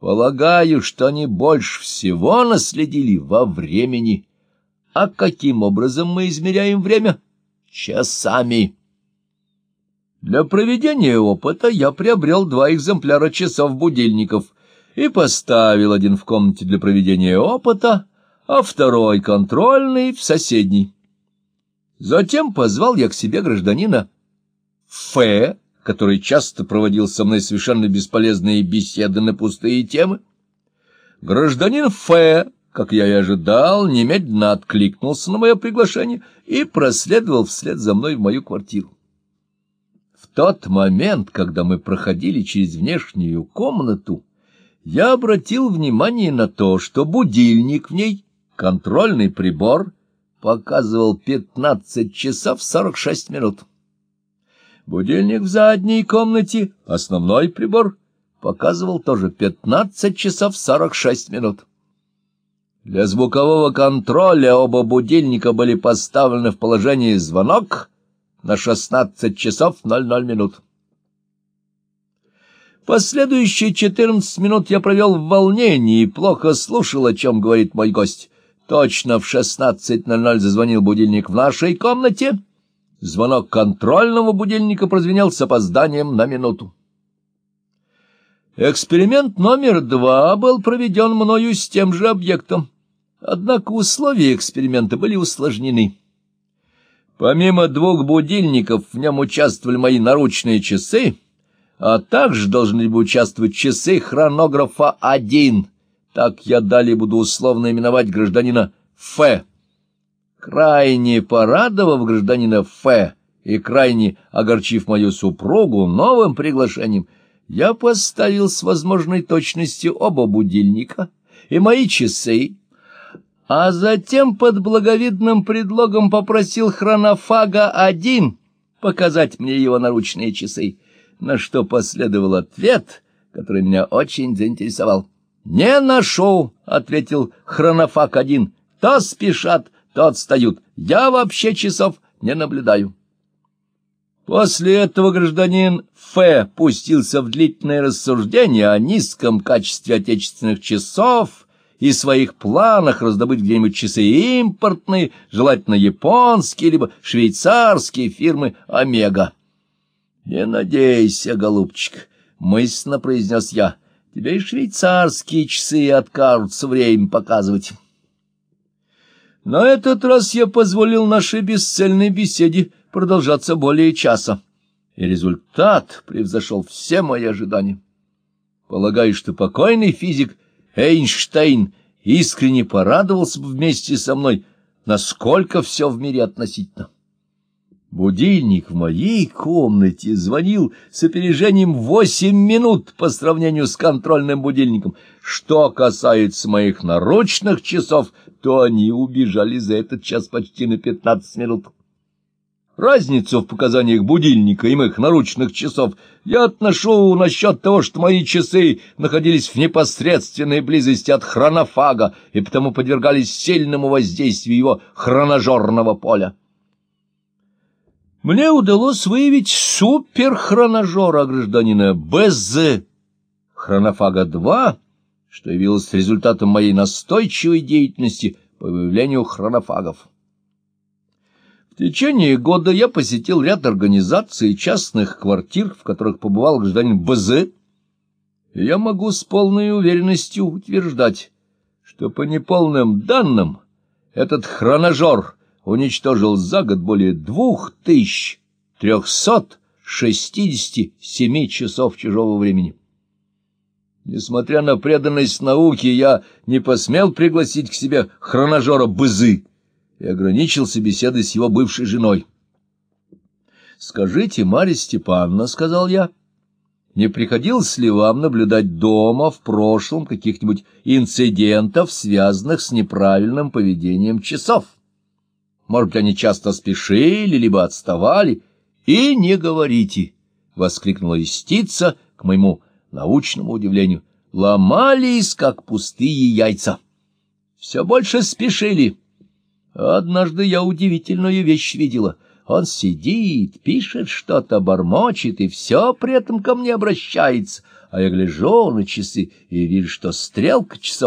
Полагаю, что они больше всего наследили во времени. А каким образом мы измеряем время? Часами. Для проведения опыта я приобрел два экземпляра часов-будильников и поставил один в комнате для проведения опыта, а второй контрольный в соседней. Затем позвал я к себе гражданина Ф, который часто проводил со мной совершенно бесполезные беседы на пустые темы. Гражданин Ф, как я и ожидал, немедленно откликнулся на мое приглашение и проследовал вслед за мной в мою квартиру. В тот момент, когда мы проходили через внешнюю комнату, я обратил внимание на то, что будильник в ней, контрольный прибор, показывал 15 часов 46 минут. Будильник в задней комнате, основной прибор, показывал тоже 15 часов 46 минут. Для звукового контроля оба будильника были поставлены в положение звонок на 16 часов 00 минут. Последующие 14 минут я провел в волнении и плохо слушал, о чем говорит мой гость. Точно в 16.00 зазвонил будильник в нашей комнате — Звонок контрольного будильника прозвенел с опозданием на минуту. Эксперимент номер два был проведен мною с тем же объектом, однако условия эксперимента были усложнены. Помимо двух будильников в нем участвовали мои наручные часы, а также должны были участвовать часы хронографа один. Так я далее буду условно именовать гражданина Ф. Крайне порадовав гражданина Ф. и крайне огорчив мою супругу новым приглашением, я поставил с возможной точностью оба будильника и мои часы, а затем под благовидным предлогом попросил хронофага один показать мне его наручные часы, на что последовал ответ, который меня очень заинтересовал. «Не нашел», — ответил хронофаг один, — «то спешат, то отстают. Я вообще часов не наблюдаю. После этого гражданин Ф. пустился в длительное рассуждение о низком качестве отечественных часов и своих планах раздобыть где-нибудь часы импортные, желательно японские, либо швейцарские фирмы «Омега». «Не надейся, голубчик», — мысленно произнес я, — «тебе и швейцарские часы откажутся время показывать». На этот раз я позволил нашей бесцельной беседе продолжаться более часа, и результат превзошел все мои ожидания. Полагаю, что покойный физик Эйнштейн искренне порадовался бы вместе со мной, насколько все в мире относительно. Будильник в моей комнате звонил с опережением восемь минут по сравнению с контрольным будильником. Что касается моих наручных часов, то они убежали за этот час почти на пятнадцать минут. Разницу в показаниях будильника и моих наручных часов я отношу насчет того, что мои часы находились в непосредственной близости от хронофага и потому подвергались сильному воздействию его хроножорного поля. Мне удалось выявить суперхроножора гражданина БЗ хронофага-2, что явилось результатом моей настойчивой деятельности по выявлению хронофагов. В течение года я посетил ряд организаций и частных квартир, в которых побывал гражданин БЗ, я могу с полной уверенностью утверждать, что по неполным данным этот хроножор уничтожил за год более двух тысяч трехсот шестидесяти семи часов чужого времени. Несмотря на преданность науке, я не посмел пригласить к себе хроножора Бызы и ограничился беседой с его бывшей женой. «Скажите, Марья Степановна, — сказал я, — не приходилось ли вам наблюдать дома в прошлом каких-нибудь инцидентов, связанных с неправильным поведением часов?» Может быть, они часто спешили, либо отставали. И не говорите, — воскликнула истица, к моему научному удивлению. Ломались, как пустые яйца. Все больше спешили. Однажды я удивительную вещь видела. Он сидит, пишет что-то, бормочет, и все при этом ко мне обращается, а я гляжу на часы и вижу, что стрелка часов